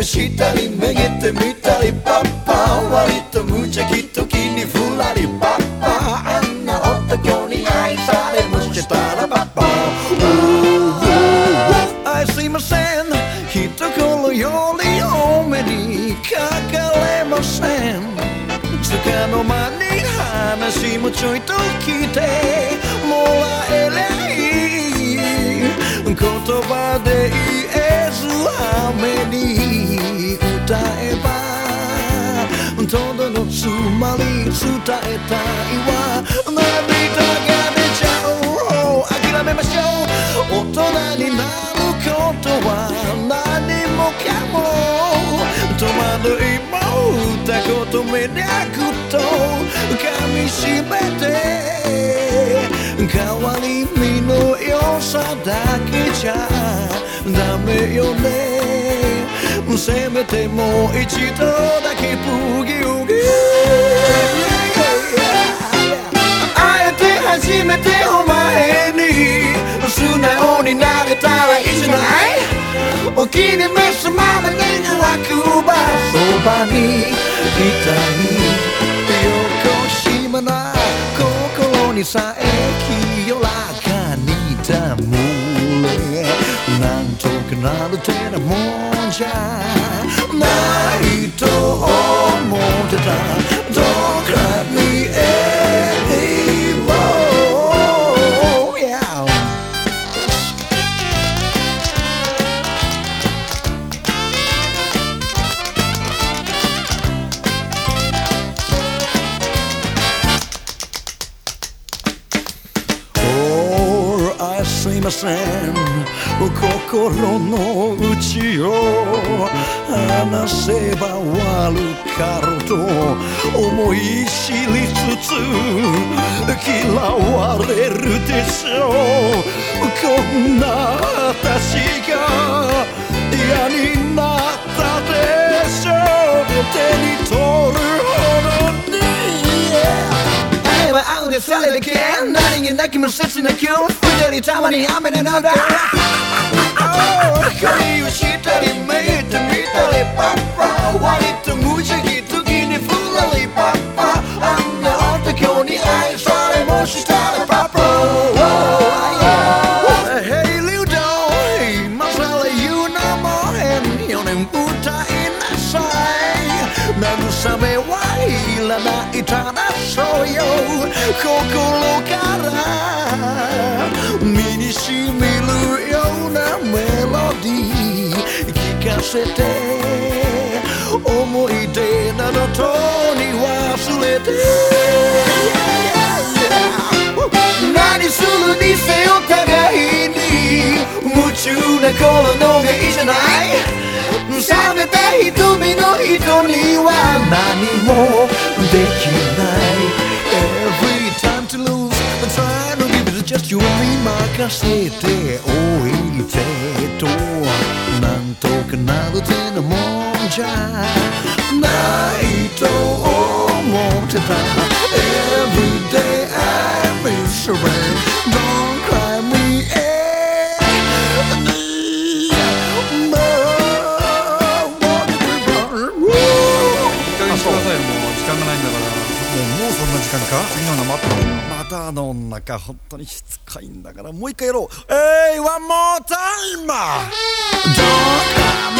をしたりめげてみたりパッパ割と無邪気時にふらりパッパあんな男に愛されもしたらパッパあすいません一頃より多めに書かれませんつかの間に話もちょいと聞いてもらえとどのつまり伝えたいわ涙が出ちゃう諦めましょう大人になることは何もかも戸惑いも歌ことめにゃくと噛みしめて代わり身の良さだけじゃダメよね。せめてもう一度だけブギウギ。会えて初めてお前に素直になれたらいいじゃない。お気に召すままに湧くばそばにいたい。よこしまな心にさえ清らかにたむれ。なんとかなるてなもんじゃ。ません。心の内を話せば悪かろうと。思い知りつつ嫌われるでしょう。こんな私えば会うでそれだけ何気なくも切なく二人たまに雨で飲んだ恋をしたりめいてみたりパッパ割と無邪気時にふらりパッパあんな男に愛されもしたらパッパ Hey little dog. 今更言うのも変よね歌いなさい慰めはいらないただそうよ心から身にしみるようなメロディー聞かせて。思い出などとに忘れて。何するにせよ互いに？夢中な頃のがいいじゃない？冷めた瞳の人に何もできない Every time to lose Try to give it just you and me 任せておいてとなんとかなるてなもんじゃないと思ってた Every day I'm miserable 時間か？次の生またあの女か本当にしつこいんだから。もう一回やろう。えい、ワンモータイム